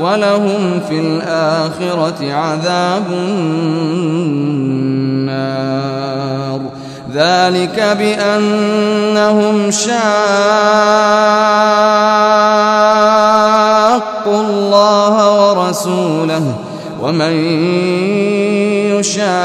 ولهم في الآخرة عذاب النار. ذلك بأنهم شاقوا الله ورسوله ومن يشاق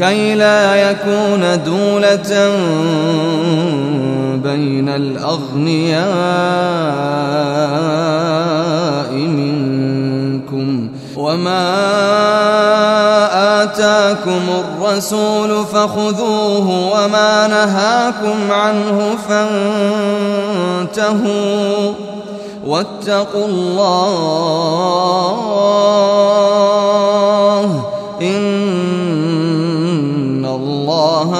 كي لا يكون دولة بين الأغنياء منكم. وما آتاكم الرسول فخذوه وما نهاكم عنه فانتهوا. واتقوا الله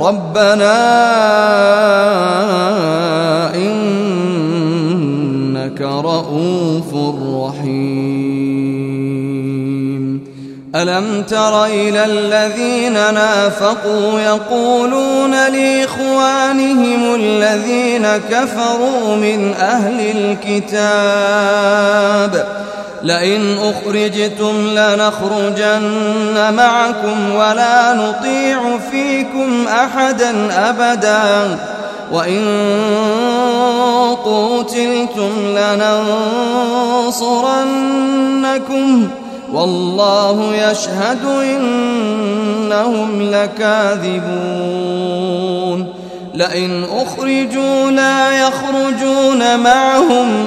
ربنا إنك رؤوف رحيم. ألم تر إلى الذين نافقوا يقولون لإخوانهم الذين كفروا من أهل الكتاب لئن أخرجتم لنخرجن معكم ولا نطيع فيكم أحدا أبدا. وإن قوتلتم لننصرنكم والله يشهد إنهم لكاذبون. لئن أخرجوا لا يخرجون معهم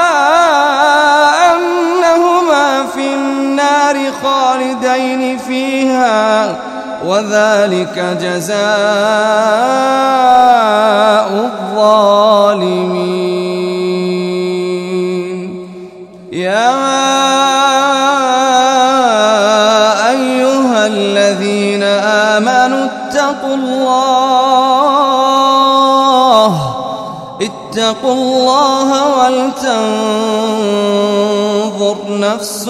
خالدين فيها وذلك جزاء الظالمين. يا أيها الذين آمنوا اتقوا الله اتقوا الله ولتنظر نفس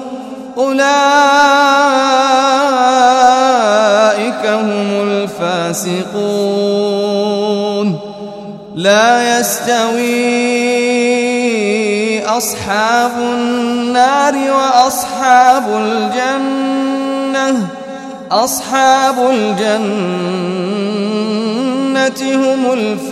أولئك هم الفاسقون. لا يستوي أصحاب النار وأصحاب الجنة أصحاب الجنة هم الفائزون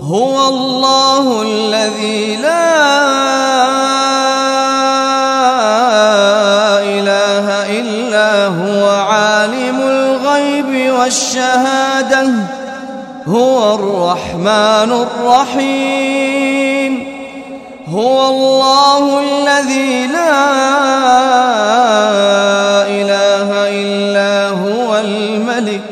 هو الله الذي لا والشهادة هو الرحمن الرحيم هو الله الذي لا إله إلا هو الملك